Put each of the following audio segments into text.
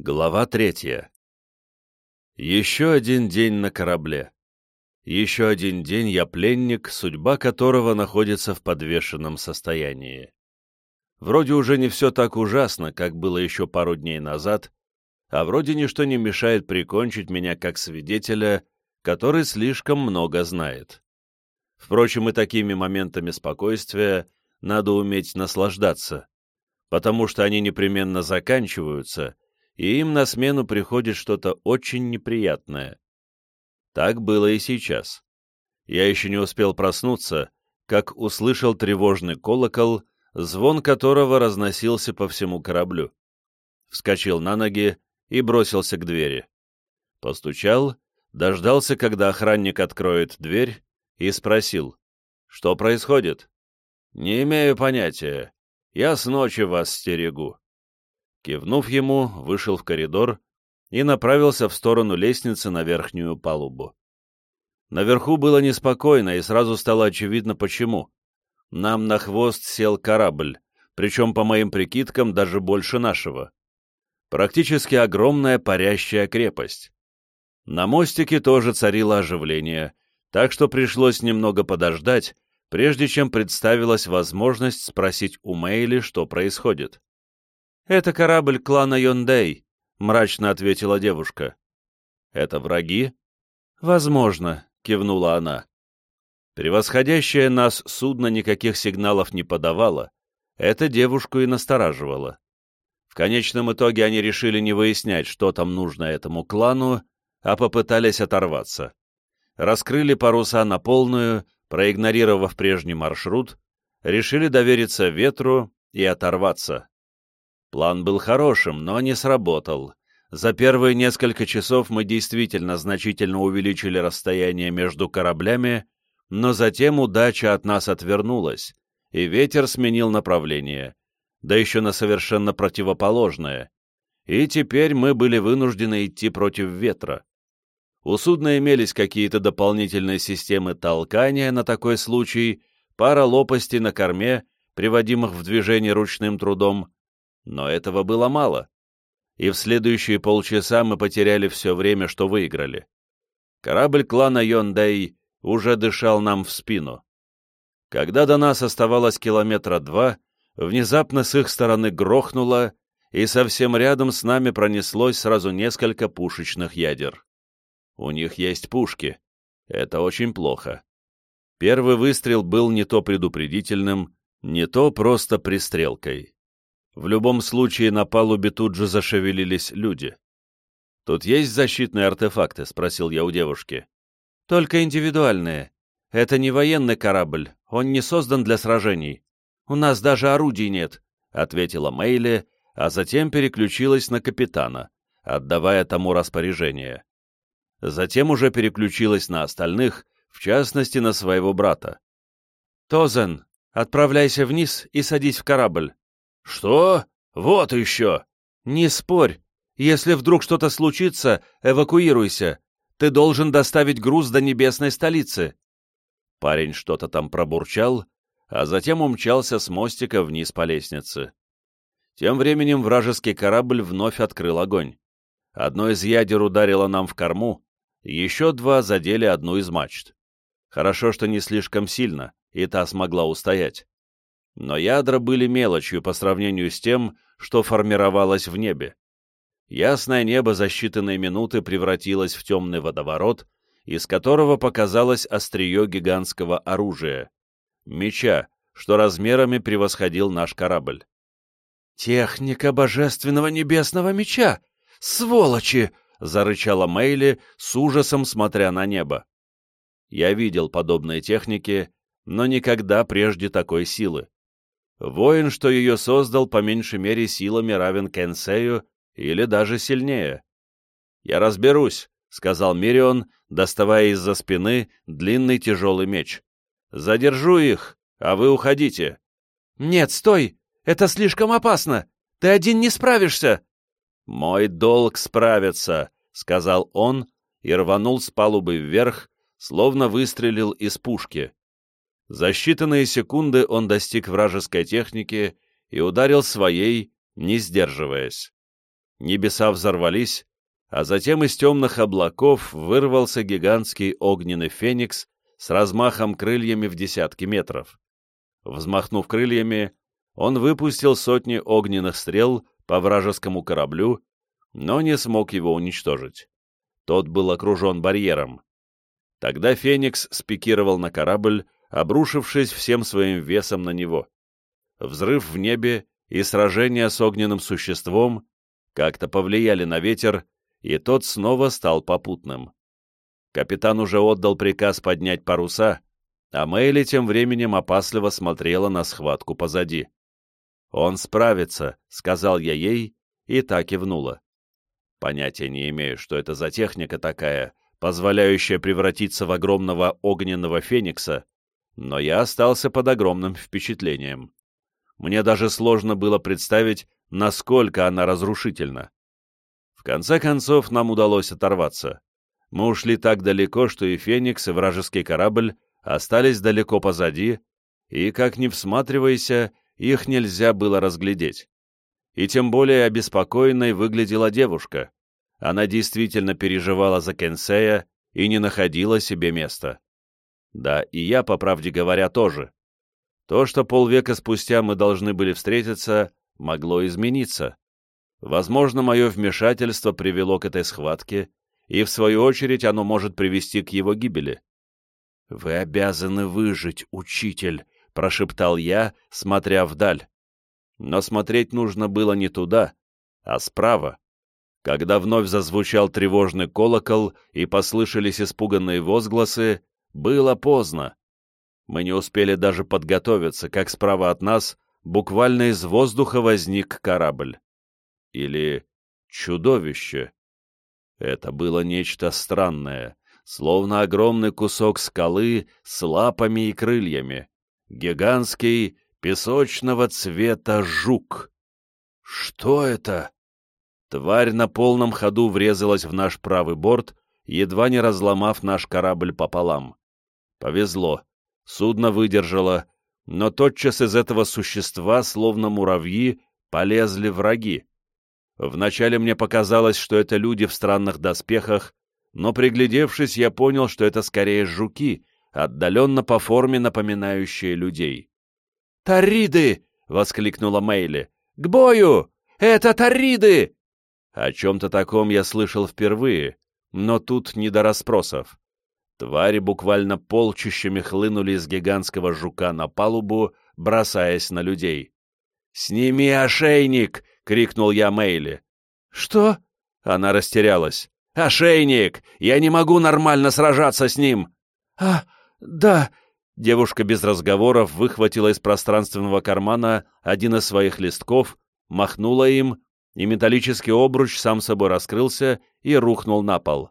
Глава третья. Еще один день на корабле. Еще один день я пленник, судьба которого находится в подвешенном состоянии. Вроде уже не все так ужасно, как было еще пару дней назад, а вроде ничто не мешает прикончить меня как свидетеля, который слишком много знает. Впрочем, и такими моментами спокойствия надо уметь наслаждаться, потому что они непременно заканчиваются — и им на смену приходит что-то очень неприятное. Так было и сейчас. Я еще не успел проснуться, как услышал тревожный колокол, звон которого разносился по всему кораблю. Вскочил на ноги и бросился к двери. Постучал, дождался, когда охранник откроет дверь, и спросил, что происходит. «Не имею понятия. Я с ночи вас стерегу». Кивнув ему, вышел в коридор и направился в сторону лестницы на верхнюю палубу. Наверху было неспокойно, и сразу стало очевидно почему. Нам на хвост сел корабль, причем, по моим прикидкам, даже больше нашего. Практически огромная парящая крепость. На мостике тоже царило оживление, так что пришлось немного подождать, прежде чем представилась возможность спросить у Мэйли, что происходит. «Это корабль клана Йондей», — мрачно ответила девушка. «Это враги?» «Возможно», — кивнула она. Превосходящее нас судно никаких сигналов не подавало, это девушку и настораживало. В конечном итоге они решили не выяснять, что там нужно этому клану, а попытались оторваться. Раскрыли паруса на полную, проигнорировав прежний маршрут, решили довериться ветру и оторваться. План был хорошим, но не сработал. За первые несколько часов мы действительно значительно увеличили расстояние между кораблями, но затем удача от нас отвернулась, и ветер сменил направление, да еще на совершенно противоположное. И теперь мы были вынуждены идти против ветра. У судна имелись какие-то дополнительные системы толкания на такой случай, пара лопастей на корме, приводимых в движение ручным трудом, но этого было мало, и в следующие полчаса мы потеряли все время, что выиграли. Корабль клана Йондай уже дышал нам в спину. Когда до нас оставалось километра два, внезапно с их стороны грохнуло, и совсем рядом с нами пронеслось сразу несколько пушечных ядер. У них есть пушки. Это очень плохо. Первый выстрел был не то предупредительным, не то просто пристрелкой. В любом случае на палубе тут же зашевелились люди. «Тут есть защитные артефакты?» — спросил я у девушки. «Только индивидуальные. Это не военный корабль, он не создан для сражений. У нас даже орудий нет», — ответила Мейли, а затем переключилась на капитана, отдавая тому распоряжение. Затем уже переключилась на остальных, в частности, на своего брата. «Тозен, отправляйся вниз и садись в корабль. «Что? Вот еще!» «Не спорь. Если вдруг что-то случится, эвакуируйся. Ты должен доставить груз до небесной столицы». Парень что-то там пробурчал, а затем умчался с мостика вниз по лестнице. Тем временем вражеский корабль вновь открыл огонь. Одно из ядер ударило нам в корму, еще два задели одну из мачт. Хорошо, что не слишком сильно, и та смогла устоять но ядра были мелочью по сравнению с тем, что формировалось в небе. Ясное небо за считанные минуты превратилось в темный водоворот, из которого показалось острие гигантского оружия — меча, что размерами превосходил наш корабль. «Техника божественного небесного меча! Сволочи!» — зарычала Мейли, с ужасом смотря на небо. Я видел подобные техники, но никогда прежде такой силы. Воин, что ее создал, по меньшей мере силами равен Кенсею или даже сильнее. «Я разберусь», — сказал Мирион, доставая из-за спины длинный тяжелый меч. «Задержу их, а вы уходите». «Нет, стой! Это слишком опасно! Ты один не справишься!» «Мой долг справиться», — сказал он и рванул с палубы вверх, словно выстрелил из пушки. За считанные секунды он достиг вражеской техники и ударил своей, не сдерживаясь. Небеса взорвались, а затем из темных облаков вырвался гигантский огненный феникс с размахом крыльями в десятки метров. Взмахнув крыльями, он выпустил сотни огненных стрел по вражескому кораблю, но не смог его уничтожить. Тот был окружен барьером. Тогда Феникс спикировал на корабль, обрушившись всем своим весом на него. Взрыв в небе и сражение с огненным существом как-то повлияли на ветер, и тот снова стал попутным. Капитан уже отдал приказ поднять паруса, а Мэйли тем временем опасливо смотрела на схватку позади. «Он справится», — сказал я ей, и так кивнула. Понятия не имею, что это за техника такая, позволяющая превратиться в огромного огненного феникса, но я остался под огромным впечатлением. Мне даже сложно было представить, насколько она разрушительна. В конце концов, нам удалось оторваться. Мы ушли так далеко, что и Феникс, и вражеский корабль остались далеко позади, и, как ни всматривайся, их нельзя было разглядеть и тем более обеспокоенной выглядела девушка. Она действительно переживала за Кенсея и не находила себе места. Да, и я, по правде говоря, тоже. То, что полвека спустя мы должны были встретиться, могло измениться. Возможно, мое вмешательство привело к этой схватке, и, в свою очередь, оно может привести к его гибели. «Вы обязаны выжить, учитель», — прошептал я, смотря вдаль но смотреть нужно было не туда, а справа. Когда вновь зазвучал тревожный колокол и послышались испуганные возгласы, было поздно. Мы не успели даже подготовиться, как справа от нас буквально из воздуха возник корабль. Или чудовище. Это было нечто странное, словно огромный кусок скалы с лапами и крыльями. Гигантский песочного цвета жук. Что это? Тварь на полном ходу врезалась в наш правый борт, едва не разломав наш корабль пополам. Повезло. Судно выдержало, но тотчас из этого существа, словно муравьи, полезли враги. Вначале мне показалось, что это люди в странных доспехах, но приглядевшись, я понял, что это скорее жуки, отдаленно по форме напоминающие людей. «Тариды!» — воскликнула Мейли. «К бою! Это тариды!» О чем-то таком я слышал впервые, но тут не до расспросов. Твари буквально полчищами хлынули из гигантского жука на палубу, бросаясь на людей. «Сними ошейник!» — крикнул я Мейли. «Что?» — она растерялась. «Ошейник! Я не могу нормально сражаться с ним!» «А, да!» Девушка без разговоров выхватила из пространственного кармана один из своих листков, махнула им, и металлический обруч сам собой раскрылся и рухнул на пол.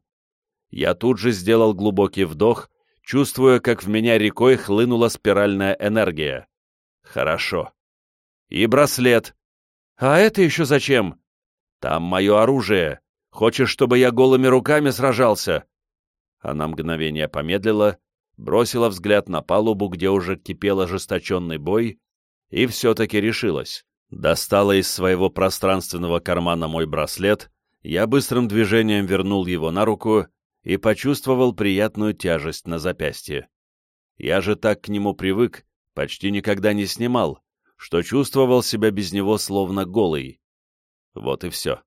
Я тут же сделал глубокий вдох, чувствуя, как в меня рекой хлынула спиральная энергия. Хорошо. И браслет. А это еще зачем? Там мое оружие. Хочешь, чтобы я голыми руками сражался? Она мгновение помедлила, бросила взгляд на палубу, где уже кипел ожесточенный бой, и все-таки решилась. Достала из своего пространственного кармана мой браслет, я быстрым движением вернул его на руку и почувствовал приятную тяжесть на запястье. Я же так к нему привык, почти никогда не снимал, что чувствовал себя без него словно голый. Вот и все.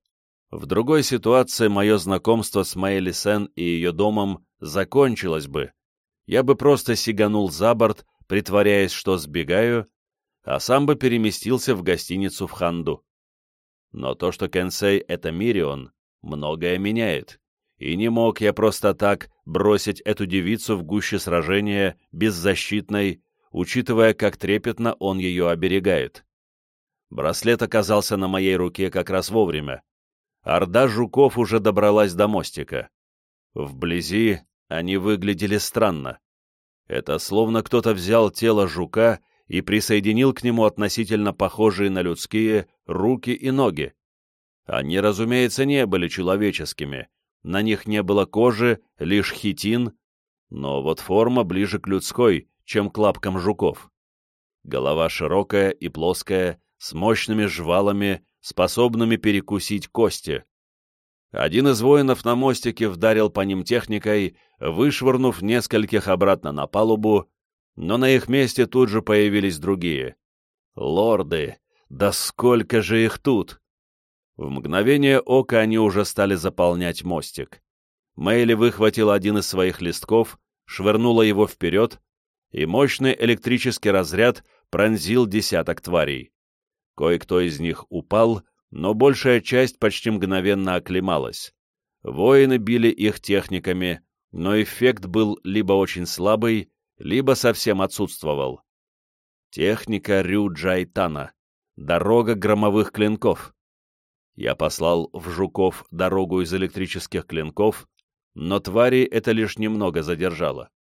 В другой ситуации мое знакомство с Майли Сен и ее домом закончилось бы, я бы просто сиганул за борт, притворяясь, что сбегаю, а сам бы переместился в гостиницу в Ханду. Но то, что Кенсей — это Мирион, многое меняет, и не мог я просто так бросить эту девицу в гуще сражения, беззащитной, учитывая, как трепетно он ее оберегает. Браслет оказался на моей руке как раз вовремя. Орда жуков уже добралась до мостика. Вблизи они выглядели странно. Это словно кто-то взял тело жука и присоединил к нему относительно похожие на людские руки и ноги. Они, разумеется, не были человеческими, на них не было кожи, лишь хитин, но вот форма ближе к людской, чем к лапкам жуков. Голова широкая и плоская, с мощными жвалами, способными перекусить кости. Один из воинов на мостике вдарил по ним техникой, вышвырнув нескольких обратно на палубу, но на их месте тут же появились другие. Лорды! Да сколько же их тут! В мгновение ока они уже стали заполнять мостик. Мэйли выхватил один из своих листков, швырнула его вперед, и мощный электрический разряд пронзил десяток тварей. Кое-кто из них упал, но большая часть почти мгновенно оклемалась. Воины били их техниками, но эффект был либо очень слабый, либо совсем отсутствовал. Техника Рю-Джайтана. Дорога громовых клинков. Я послал в Жуков дорогу из электрических клинков, но твари это лишь немного задержало.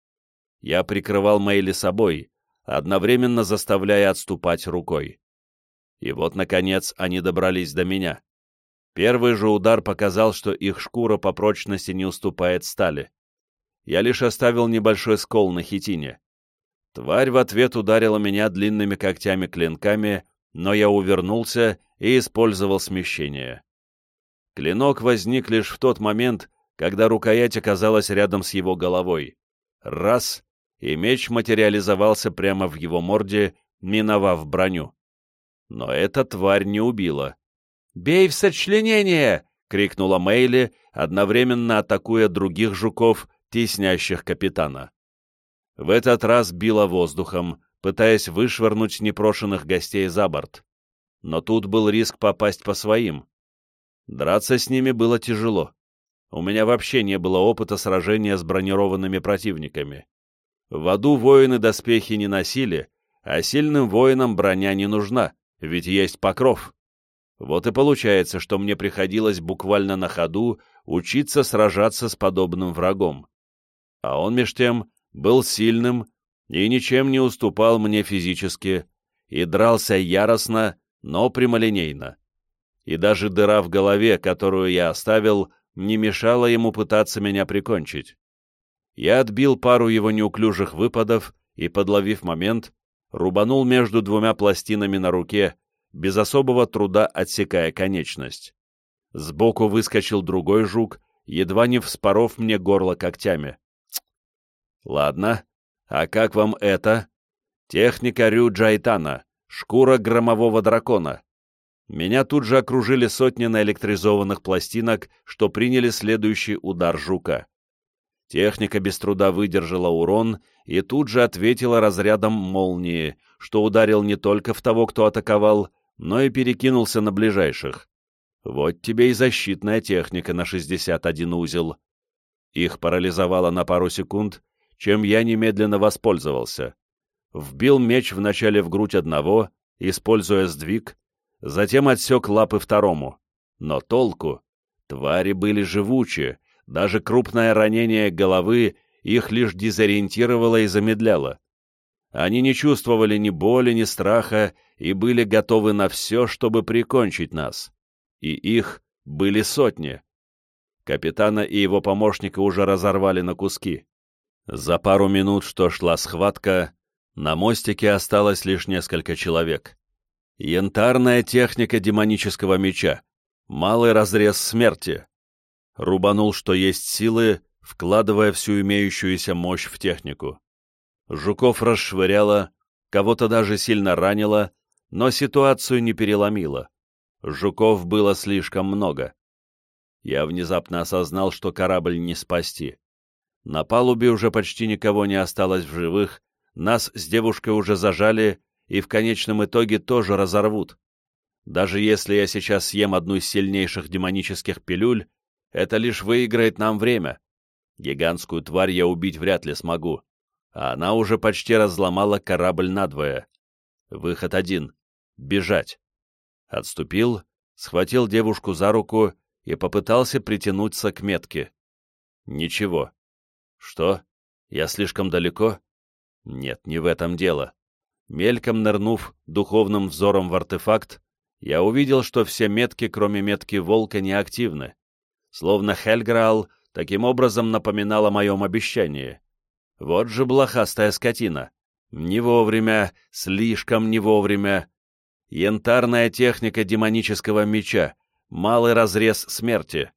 Я прикрывал Мэйли собой, одновременно заставляя отступать рукой. И вот, наконец, они добрались до меня. Первый же удар показал, что их шкура по прочности не уступает стали. Я лишь оставил небольшой скол на хитине. Тварь в ответ ударила меня длинными когтями-клинками, но я увернулся и использовал смещение. Клинок возник лишь в тот момент, когда рукоять оказалась рядом с его головой. Раз — и меч материализовался прямо в его морде, миновав броню но эта тварь не убила. «Бей в сочленение!» — крикнула Мейли, одновременно атакуя других жуков, теснящих капитана. В этот раз била воздухом, пытаясь вышвырнуть непрошенных гостей за борт. Но тут был риск попасть по своим. Драться с ними было тяжело. У меня вообще не было опыта сражения с бронированными противниками. В аду воины доспехи не носили, а сильным воинам броня не нужна, ведь есть покров. Вот и получается, что мне приходилось буквально на ходу учиться сражаться с подобным врагом. А он, меж тем, был сильным и ничем не уступал мне физически, и дрался яростно, но прямолинейно. И даже дыра в голове, которую я оставил, не мешала ему пытаться меня прикончить. Я отбил пару его неуклюжих выпадов и, подловив момент, рубанул между двумя пластинами на руке, без особого труда отсекая конечность. Сбоку выскочил другой жук, едва не вспоров мне горло когтями. Ладно, а как вам это? Техника Рю Джайтана, шкура громового дракона. Меня тут же окружили сотни наэлектризованных пластинок, что приняли следующий удар жука. Техника без труда выдержала урон и тут же ответила разрядом молнии, что ударил не только в того, кто атаковал, но и перекинулся на ближайших. Вот тебе и защитная техника на 61 узел. Их парализовало на пару секунд, чем я немедленно воспользовался. Вбил меч вначале в грудь одного, используя сдвиг, затем отсек лапы второму. Но толку? Твари были живучие, даже крупное ранение головы их лишь дезориентировало и замедляло. Они не чувствовали ни боли, ни страха и были готовы на все, чтобы прикончить нас. И их были сотни. Капитана и его помощника уже разорвали на куски. За пару минут, что шла схватка, на мостике осталось лишь несколько человек. Янтарная техника демонического меча. Малый разрез смерти рубанул, что есть силы, вкладывая всю имеющуюся мощь в технику. Жуков расшвыряло, кого-то даже сильно ранило, но ситуацию не переломило. Жуков было слишком много. Я внезапно осознал, что корабль не спасти. На палубе уже почти никого не осталось в живых, нас с девушкой уже зажали и в конечном итоге тоже разорвут. Даже если я сейчас съем одну из сильнейших демонических пилюль, это лишь выиграет нам время. Гигантскую тварь я убить вряд ли смогу, а она уже почти разломала корабль надвое. Выход один — бежать. Отступил, схватил девушку за руку и попытался притянуться к метке. Ничего. Что? Я слишком далеко? Нет, не в этом дело. Мельком нырнув духовным взором в артефакт, я увидел, что все метки, кроме метки волка, неактивны словно Хельграал таким образом напоминал о моем обещании. Вот же блохастая скотина. Не вовремя, слишком не вовремя. Янтарная техника демонического меча, малый разрез смерти.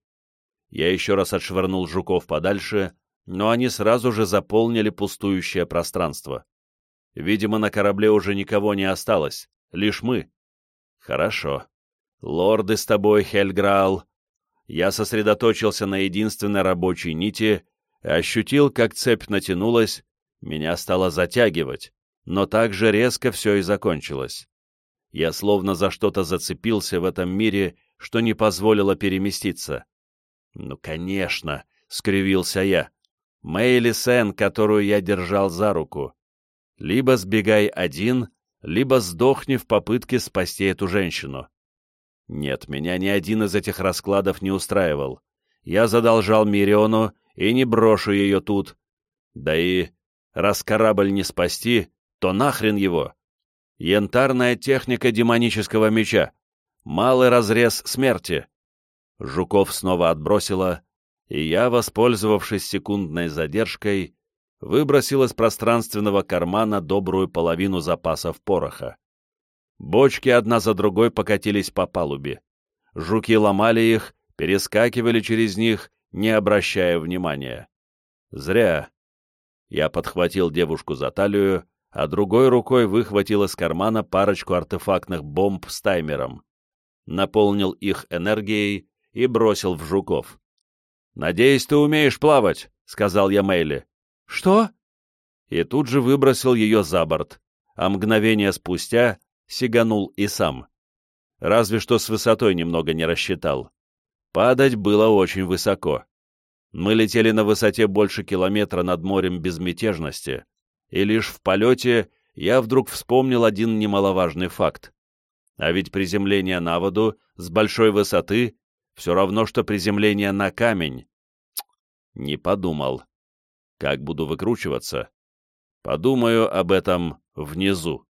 Я еще раз отшвырнул жуков подальше, но они сразу же заполнили пустующее пространство. Видимо, на корабле уже никого не осталось, лишь мы. Хорошо. Лорды с тобой, Хельграал. Я сосредоточился на единственной рабочей нити ощутил, как цепь натянулась, меня стало затягивать, но так же резко все и закончилось. Я словно за что-то зацепился в этом мире, что не позволило переместиться. «Ну, конечно!» — скривился я. «Мэйли Сен, которую я держал за руку. Либо сбегай один, либо сдохни в попытке спасти эту женщину». Нет, меня ни один из этих раскладов не устраивал. Я задолжал Мириону и не брошу ее тут. Да и раз корабль не спасти, то нахрен его. Янтарная техника демонического меча. Малый разрез смерти. Жуков снова отбросила, и я, воспользовавшись секундной задержкой, выбросил из пространственного кармана добрую половину запасов пороха. Бочки одна за другой покатились по палубе. Жуки ломали их, перескакивали через них, не обращая внимания. Зря. Я подхватил девушку за талию, а другой рукой выхватил из кармана парочку артефактных бомб с таймером. Наполнил их энергией и бросил в жуков. «Надеюсь, ты умеешь плавать», — сказал я Мэйли. «Что?» И тут же выбросил ее за борт, а мгновение спустя сиганул и сам. Разве что с высотой немного не рассчитал. Падать было очень высоко. Мы летели на высоте больше километра над морем безмятежности, и лишь в полете я вдруг вспомнил один немаловажный факт. А ведь приземление на воду с большой высоты все равно, что приземление на камень. Не подумал. Как буду выкручиваться? Подумаю об этом внизу.